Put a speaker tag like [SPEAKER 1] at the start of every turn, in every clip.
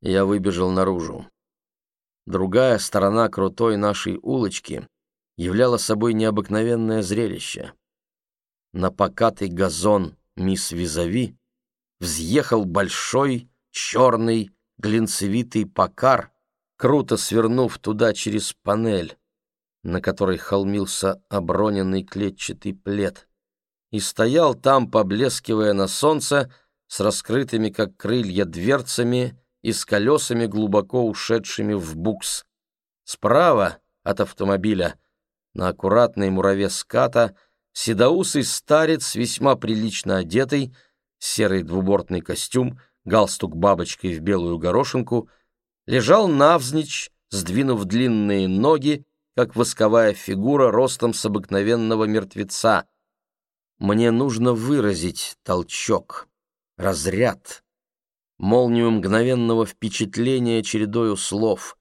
[SPEAKER 1] я выбежал наружу. Другая сторона крутой нашей улочки являла собой необыкновенное зрелище. На покатый газон мисс Визави взъехал большой, черный, глинцевитый покар, круто свернув туда через панель, на которой холмился оброненный клетчатый плед, и стоял там, поблескивая на солнце, с раскрытыми, как крылья, дверцами и с колесами, глубоко ушедшими в букс. Справа от автомобиля, на аккуратной мураве ската, седоусый старец, весьма прилично одетый, серый двубортный костюм, галстук бабочкой в белую горошинку, лежал навзничь, сдвинув длинные ноги, как восковая фигура ростом с обыкновенного мертвеца. Мне нужно выразить толчок, разряд, молнию мгновенного впечатления чередою слов.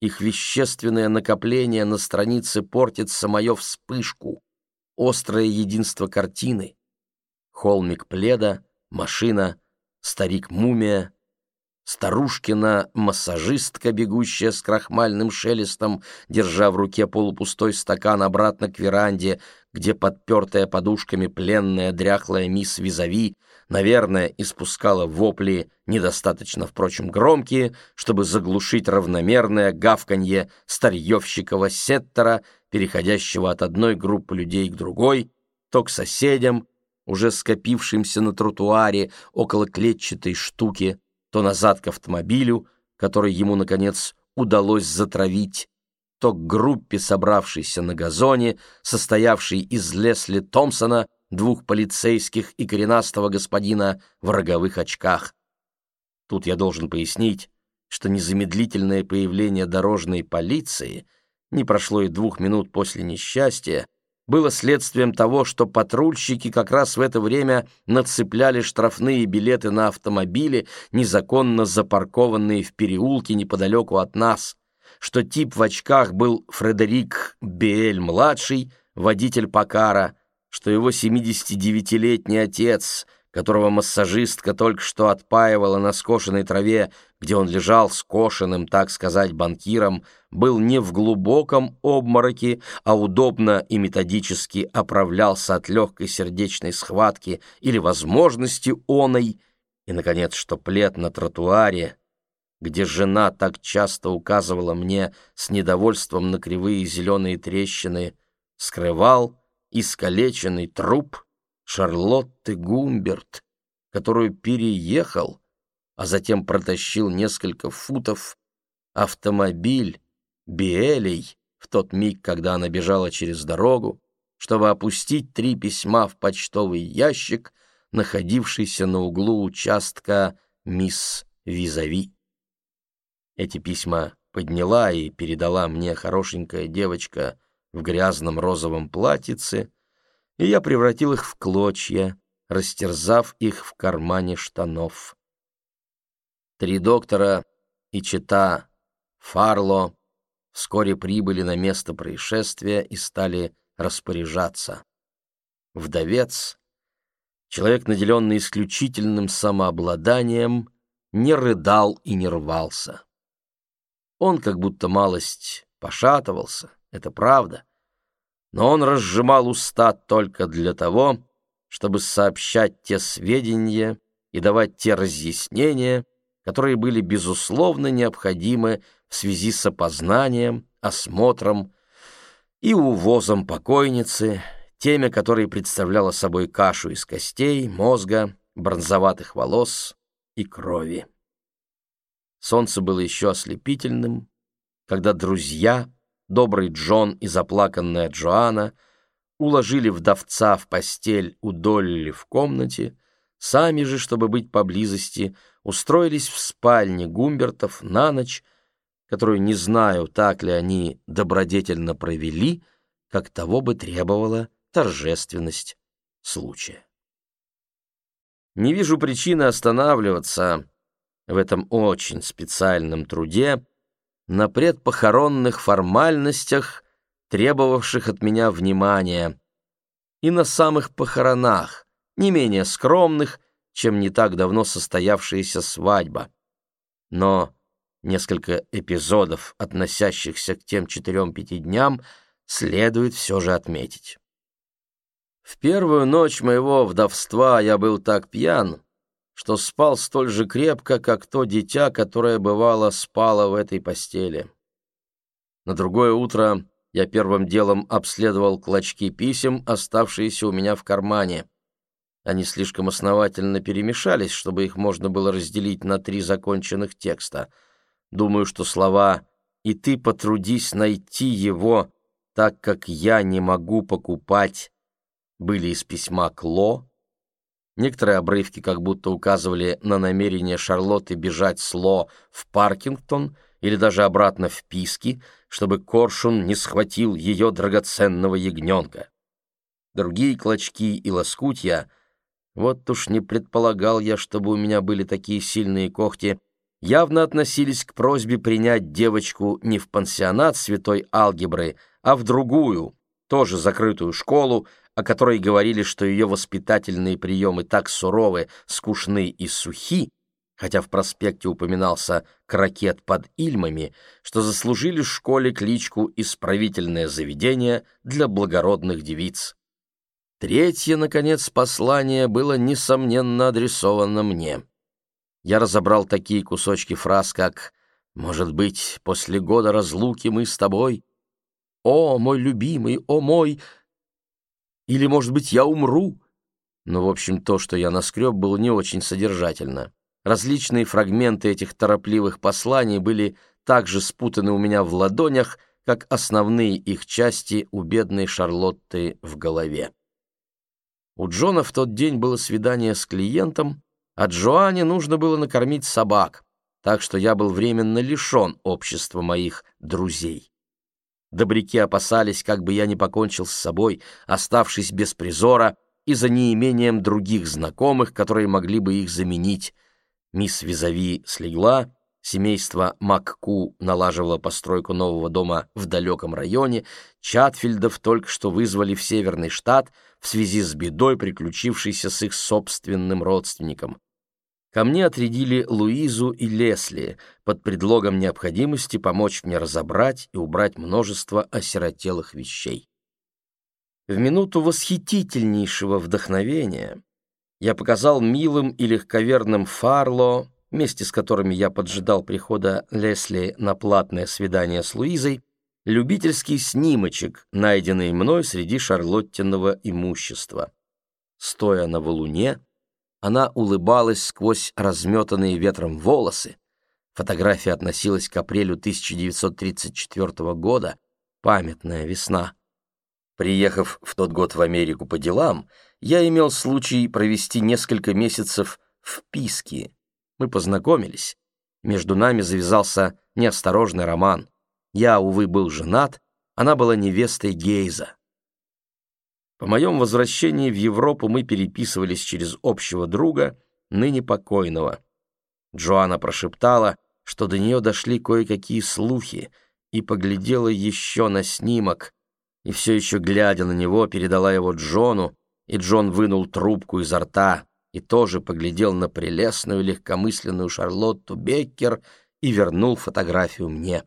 [SPEAKER 1] Их вещественное накопление на странице портит самое вспышку, острое единство картины. Холмик пледа, машина, старик-мумия, старушкина массажистка, бегущая с крахмальным шелестом, держа в руке полупустой стакан обратно к веранде, где подпертая подушками пленная дряхлая мисс Визави, наверное, испускала вопли, недостаточно, впрочем, громкие, чтобы заглушить равномерное гавканье старьевщикова сеттера, переходящего от одной группы людей к другой, то к соседям, уже скопившимся на тротуаре около клетчатой штуки, то назад к автомобилю, который ему, наконец, удалось затравить, то к группе, собравшейся на газоне, состоявшей из Лесли Томпсона, двух полицейских и коренастого господина в роговых очках. Тут я должен пояснить, что незамедлительное появление дорожной полиции не прошло и двух минут после несчастья, было следствием того, что патрульщики как раз в это время нацепляли штрафные билеты на автомобили, незаконно запаркованные в переулке неподалеку от нас, что тип в очках был Фредерик Биэль-младший, водитель Покара, что его 79-летний отец — которого массажистка только что отпаивала на скошенной траве, где он лежал скошенным, так сказать, банкиром, был не в глубоком обмороке, а удобно и методически оправлялся от легкой сердечной схватки или возможности оной, и, наконец, что плед на тротуаре, где жена так часто указывала мне с недовольством на кривые зеленые трещины, скрывал искалеченный труп — Шарлотты Гумберт, которую переехал, а затем протащил несколько футов, автомобиль Биэлей в тот миг, когда она бежала через дорогу, чтобы опустить три письма в почтовый ящик, находившийся на углу участка мисс Визави. Эти письма подняла и передала мне хорошенькая девочка в грязном розовом платьице, и я превратил их в клочья, растерзав их в кармане штанов. Три доктора и чита Фарло вскоре прибыли на место происшествия и стали распоряжаться. Вдовец, человек, наделенный исключительным самообладанием, не рыдал и не рвался. Он как будто малость пошатывался, это правда, но он разжимал уста только для того, чтобы сообщать те сведения и давать те разъяснения, которые были безусловно необходимы в связи с опознанием, осмотром и увозом покойницы, теме которой представляла собой кашу из костей, мозга, бронзоватых волос и крови. Солнце было еще ослепительным, когда друзья — добрый Джон и заплаканная Джоанна уложили вдовца в постель у Долли в комнате, сами же, чтобы быть поблизости, устроились в спальне Гумбертов на ночь, которую не знаю, так ли они добродетельно провели, как того бы требовала торжественность случая. Не вижу причины останавливаться в этом очень специальном труде, на предпохоронных формальностях, требовавших от меня внимания, и на самых похоронах, не менее скромных, чем не так давно состоявшаяся свадьба. Но несколько эпизодов, относящихся к тем четырем-пяти дням, следует все же отметить. В первую ночь моего вдовства я был так пьян, что спал столь же крепко, как то дитя, которое бывало спало в этой постели. На другое утро я первым делом обследовал клочки писем, оставшиеся у меня в кармане. Они слишком основательно перемешались, чтобы их можно было разделить на три законченных текста. Думаю, что слова «и ты потрудись найти его, так как я не могу покупать» были из письма Кло. Некоторые обрывки как будто указывали на намерение Шарлотты бежать с Ло в Паркингтон или даже обратно в Писки, чтобы Коршун не схватил ее драгоценного ягненка. Другие клочки и лоскутья — вот уж не предполагал я, чтобы у меня были такие сильные когти, явно относились к просьбе принять девочку не в пансионат святой алгебры, а в другую, тоже закрытую школу, о которой говорили, что ее воспитательные приемы так суровы, скучны и сухи, хотя в проспекте упоминался крокет под Ильмами, что заслужили школе кличку «Исправительное заведение для благородных девиц». Третье, наконец, послание было, несомненно, адресовано мне. Я разобрал такие кусочки фраз, как «Может быть, после года разлуки мы с тобой?» «О, мой любимый, о мой...» Или, может быть, я умру? Но, в общем, то, что я наскреб, было не очень содержательно. Различные фрагменты этих торопливых посланий были так же спутаны у меня в ладонях, как основные их части у бедной Шарлотты в голове. У Джона в тот день было свидание с клиентом, а Джоанне нужно было накормить собак, так что я был временно лишен общества моих друзей. Добряки опасались, как бы я не покончил с собой, оставшись без призора и за неимением других знакомых, которые могли бы их заменить. Мисс Визави слегла, Семейство Макку налаживало постройку нового дома в далеком районе, Чатфильдов только что вызвали в Северный штат в связи с бедой, приключившейся с их собственным родственником. Ко мне отрядили Луизу и Лесли под предлогом необходимости помочь мне разобрать и убрать множество осиротелых вещей. В минуту восхитительнейшего вдохновения я показал милым и легковерным Фарло вместе с которыми я поджидал прихода Лесли на платное свидание с Луизой, любительский снимочек, найденный мной среди Шарлоттиного имущества. Стоя на валуне, она улыбалась сквозь разметанные ветром волосы. Фотография относилась к апрелю 1934 года, памятная весна. Приехав в тот год в Америку по делам, я имел случай провести несколько месяцев в Писке, мы познакомились. Между нами завязался неосторожный роман. Я, увы, был женат, она была невестой Гейза. По моем возвращении в Европу мы переписывались через общего друга, ныне покойного. Джоанна прошептала, что до нее дошли кое-какие слухи, и поглядела еще на снимок, и все еще, глядя на него, передала его Джону, и Джон вынул трубку изо рта и тоже поглядел на прелестную легкомысленную Шарлотту Беккер и вернул фотографию мне.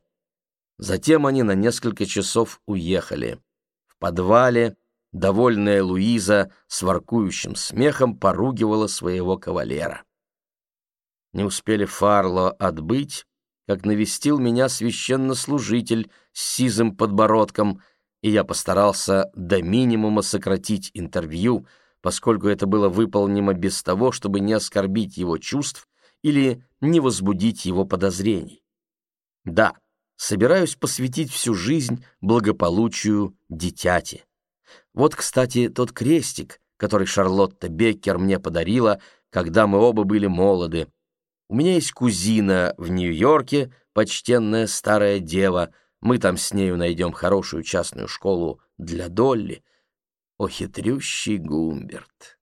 [SPEAKER 1] Затем они на несколько часов уехали. В подвале довольная Луиза с воркующим смехом поругивала своего кавалера. Не успели Фарло отбыть, как навестил меня священнослужитель с сизым подбородком, и я постарался до минимума сократить интервью — поскольку это было выполнено без того, чтобы не оскорбить его чувств или не возбудить его подозрений. Да, собираюсь посвятить всю жизнь благополучию дитяти. Вот, кстати, тот крестик, который Шарлотта Беккер мне подарила, когда мы оба были молоды. У меня есть кузина в Нью-Йорке, почтенная старая дева. Мы там с нею найдем хорошую частную школу для Долли — о хитрющий Гумберт.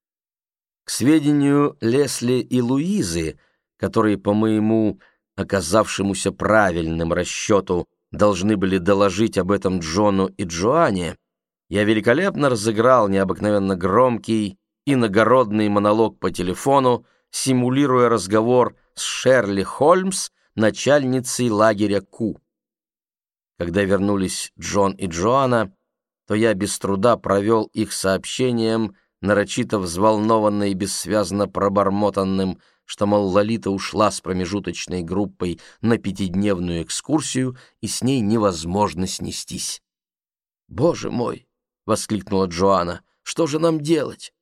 [SPEAKER 1] К сведению Лесли и Луизы, которые, по моему оказавшемуся правильным расчету, должны были доложить об этом Джону и Джоанне, я великолепно разыграл необыкновенно громкий иногородный монолог по телефону, симулируя разговор с Шерли Холмс, начальницей лагеря Ку. Когда вернулись Джон и Джоанна, то я без труда провел их сообщением, нарочито взволнованно и бессвязно пробормотанным, что, мол, Лолита ушла с промежуточной группой на пятидневную экскурсию, и с ней невозможно снестись. «Боже мой!» — воскликнула Джоанна. «Что же нам делать?»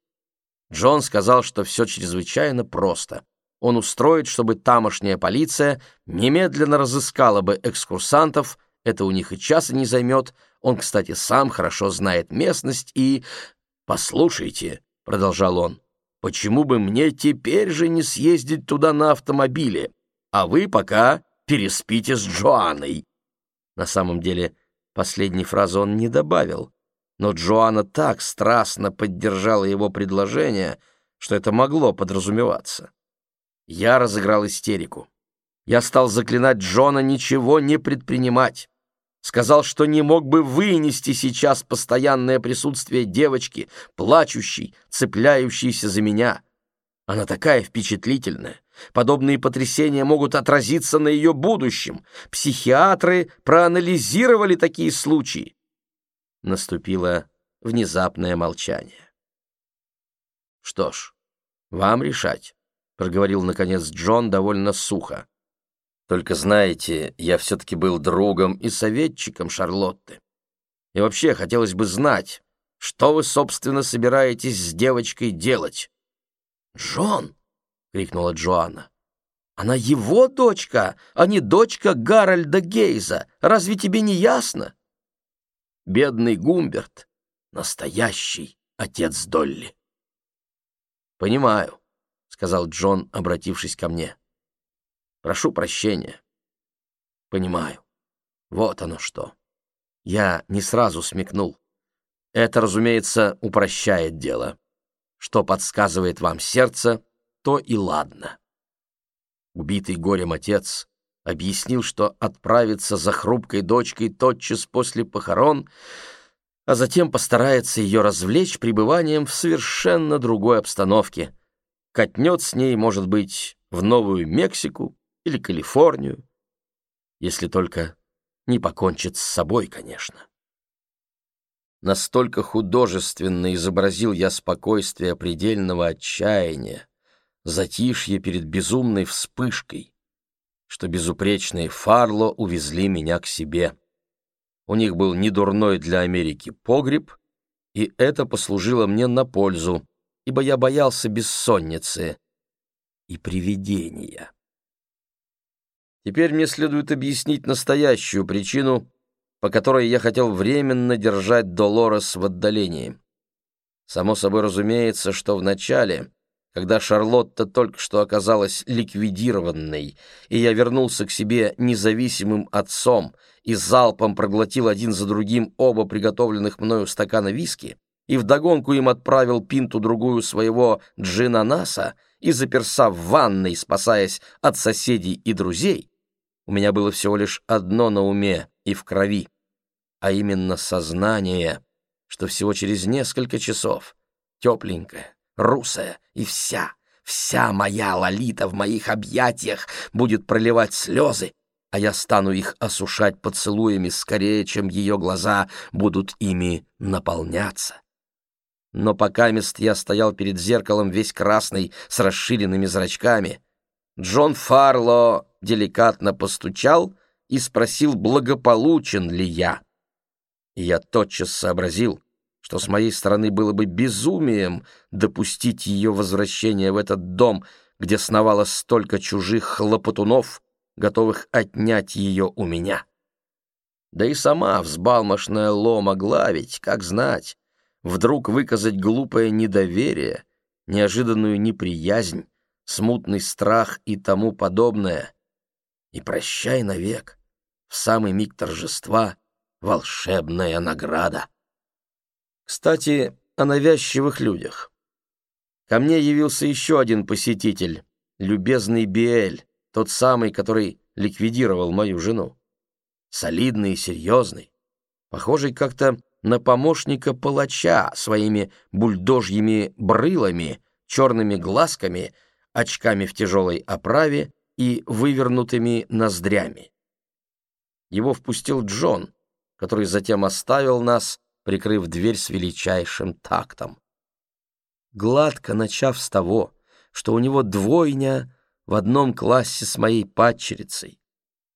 [SPEAKER 1] Джон сказал, что все чрезвычайно просто. Он устроит, чтобы тамошняя полиция немедленно разыскала бы экскурсантов, это у них и часа не займет, он, кстати, сам хорошо знает местность и... «Послушайте», — продолжал он, — «почему бы мне теперь же не съездить туда на автомобиле, а вы пока переспите с Джоанной?» На самом деле, последней фразы он не добавил, но Джоанна так страстно поддержала его предложение, что это могло подразумеваться. Я разыграл истерику. Я стал заклинать Джона ничего не предпринимать. Сказал, что не мог бы вынести сейчас постоянное присутствие девочки, плачущей, цепляющейся за меня. Она такая впечатлительная. Подобные потрясения могут отразиться на ее будущем. Психиатры проанализировали такие случаи. Наступило внезапное молчание. «Что ж, вам решать», — проговорил, наконец, Джон довольно сухо. «Только знаете, я все-таки был другом и советчиком Шарлотты. И вообще хотелось бы знать, что вы, собственно, собираетесь с девочкой делать?» «Джон!» — крикнула Джоанна. «Она его дочка, а не дочка Гарольда Гейза. Разве тебе не ясно?» Бедный Гумберт, настоящий отец Долли. «Понимаю», — сказал Джон, обратившись ко мне. «Прошу прощения». «Понимаю. Вот оно что». Я не сразу смекнул. Это, разумеется, упрощает дело. Что подсказывает вам сердце, то и ладно. Убитый горем отец объяснил, что отправится за хрупкой дочкой тотчас после похорон, а затем постарается ее развлечь пребыванием в совершенно другой обстановке. Катнет с ней, может быть, в Новую Мексику или Калифорнию, если только не покончит с собой, конечно. Настолько художественно изобразил я спокойствие предельного отчаяния, затишье перед безумной вспышкой, что безупречные Фарло увезли меня к себе. У них был недурной для Америки погреб, и это послужило мне на пользу, ибо я боялся бессонницы и привидения. Теперь мне следует объяснить настоящую причину, по которой я хотел временно держать Долорес в отдалении. Само собой разумеется, что вначале когда Шарлотта только что оказалась ликвидированной, и я вернулся к себе независимым отцом и залпом проглотил один за другим оба приготовленных мною стакана виски, и вдогонку им отправил пинту-другую своего джинанаса и заперся в ванной, спасаясь от соседей и друзей, у меня было всего лишь одно на уме и в крови, а именно сознание, что всего через несколько часов, тепленькое, русая, и вся, вся моя Лолита в моих объятиях будет проливать слезы, а я стану их осушать поцелуями скорее, чем ее глаза будут ими наполняться. Но пока мест я стоял перед зеркалом весь красный, с расширенными зрачками, Джон Фарло деликатно постучал и спросил, благополучен ли я. И я тотчас сообразил, что с моей стороны было бы безумием допустить ее возвращение в этот дом, где сновало столько чужих хлопотунов, готовых отнять ее у меня. Да и сама взбалмошная Ло могла ведь, как знать, вдруг выказать глупое недоверие, неожиданную неприязнь, смутный страх и тому подобное. И прощай навек, в самый миг торжества волшебная награда. Кстати, о навязчивых людях. Ко мне явился еще один посетитель, любезный Биэль, тот самый, который ликвидировал мою жену. Солидный и серьезный, похожий как-то на помощника палача своими бульдожьими брылами, черными глазками, очками в тяжелой оправе и вывернутыми ноздрями. Его впустил Джон, который затем оставил нас, прикрыв дверь с величайшим тактом. Гладко начав с того, что у него двойня в одном классе с моей падчерицей,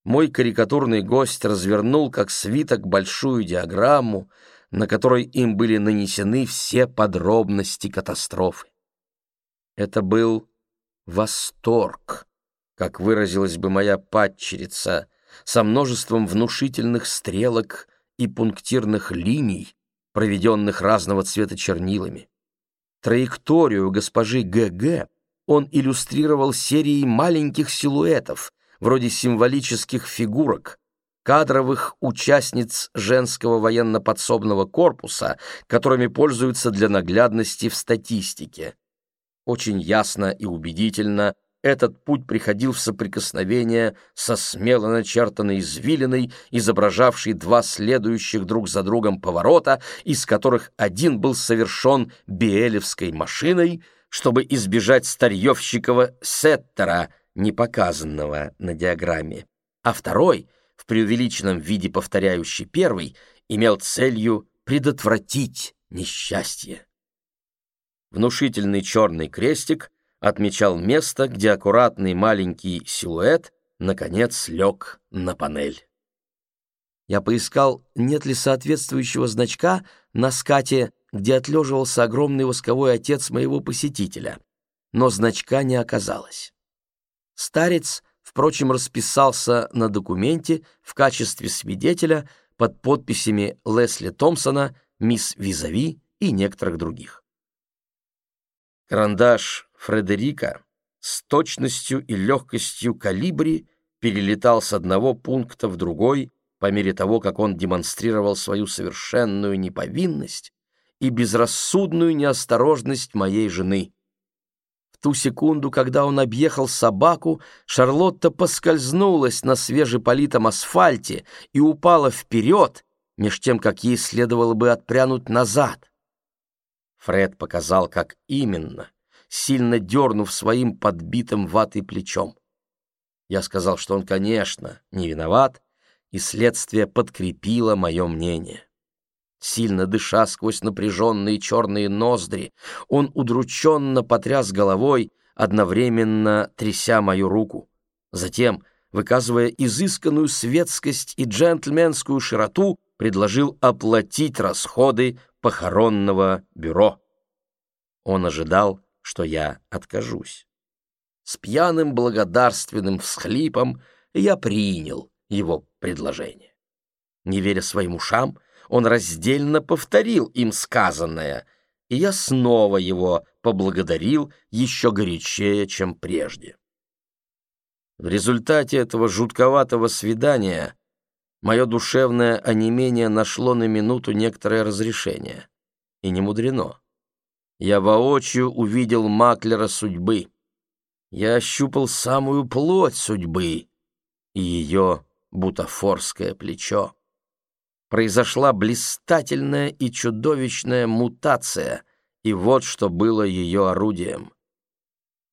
[SPEAKER 1] мой карикатурный гость развернул как свиток большую диаграмму, на которой им были нанесены все подробности катастрофы. Это был восторг, как выразилась бы моя падчерица, со множеством внушительных стрелок и пунктирных линий, проведенных разного цвета чернилами. Траекторию госпожи ГГ он иллюстрировал серией маленьких силуэтов, вроде символических фигурок, кадровых участниц женского военно-подсобного корпуса, которыми пользуются для наглядности в статистике. Очень ясно и убедительно этот путь приходил в соприкосновение со смело начертанной извилиной, изображавшей два следующих друг за другом поворота, из которых один был совершен биэлевской машиной, чтобы избежать старьевщикова сеттера, не показанного на диаграмме, а второй, в преувеличенном виде повторяющий первый, имел целью предотвратить несчастье. Внушительный черный крестик отмечал место, где аккуратный маленький силуэт наконец лег на панель. Я поискал, нет ли соответствующего значка на скате, где отлеживался огромный восковой отец моего посетителя, но значка не оказалось. Старец, впрочем, расписался на документе в качестве свидетеля под подписями Лесли Томпсона, мисс Визави и некоторых других. Карандаш Фредерика с точностью и легкостью калибри перелетал с одного пункта в другой по мере того, как он демонстрировал свою совершенную неповинность и безрассудную неосторожность моей жены. В ту секунду, когда он объехал собаку, Шарлотта поскользнулась на свежеполитом асфальте и упала вперед, меж тем, как ей следовало бы отпрянуть назад. Фред показал, как именно, сильно дернув своим подбитым ватой плечом. Я сказал, что он, конечно, не виноват, и следствие подкрепило мое мнение. Сильно дыша сквозь напряженные черные ноздри, он удрученно потряс головой, одновременно тряся мою руку. Затем, выказывая изысканную светскость и джентльменскую широту, предложил оплатить расходы похоронного бюро. Он ожидал, что я откажусь. С пьяным благодарственным всхлипом я принял его предложение. Не веря своим ушам, он раздельно повторил им сказанное, и я снова его поблагодарил еще горячее, чем прежде. В результате этого жутковатого свидания мое душевное онемение нашло на минуту некоторое разрешение. И не мудрено. Я воочию увидел маклера судьбы. Я ощупал самую плоть судьбы и ее бутафорское плечо. Произошла блистательная и чудовищная мутация, и вот что было ее орудием.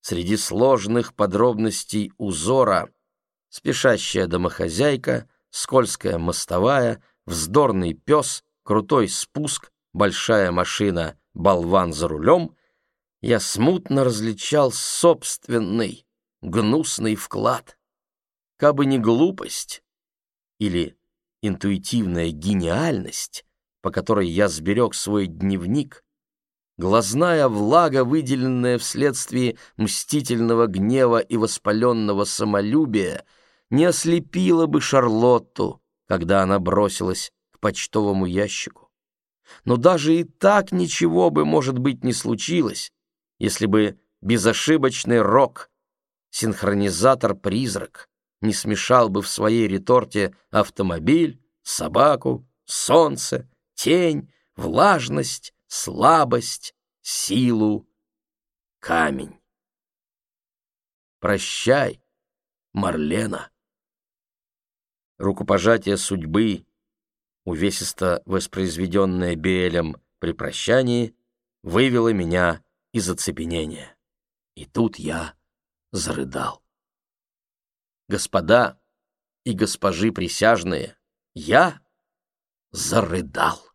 [SPEAKER 1] Среди сложных подробностей узора спешащая домохозяйка, скользкая мостовая, вздорный пес, крутой спуск, большая машина, болван за рулем, я смутно различал собственный гнусный вклад. Кабы не глупость или интуитивная гениальность, по которой я сберег свой дневник, глазная влага, выделенная вследствие мстительного гнева и воспаленного самолюбия, не ослепила бы Шарлотту, когда она бросилась к почтовому ящику. Но даже и так ничего бы, может быть, не случилось, если бы безошибочный рок, синхронизатор-призрак, не смешал бы в своей реторте автомобиль, собаку, солнце, тень, влажность, слабость, силу, камень. Прощай, Марлена. Рукопожатие судьбы, увесисто воспроизведенное Биэлем при прощании, вывело меня из оцепенения. И тут я зарыдал. господа и госпожи присяжные, я зарыдал.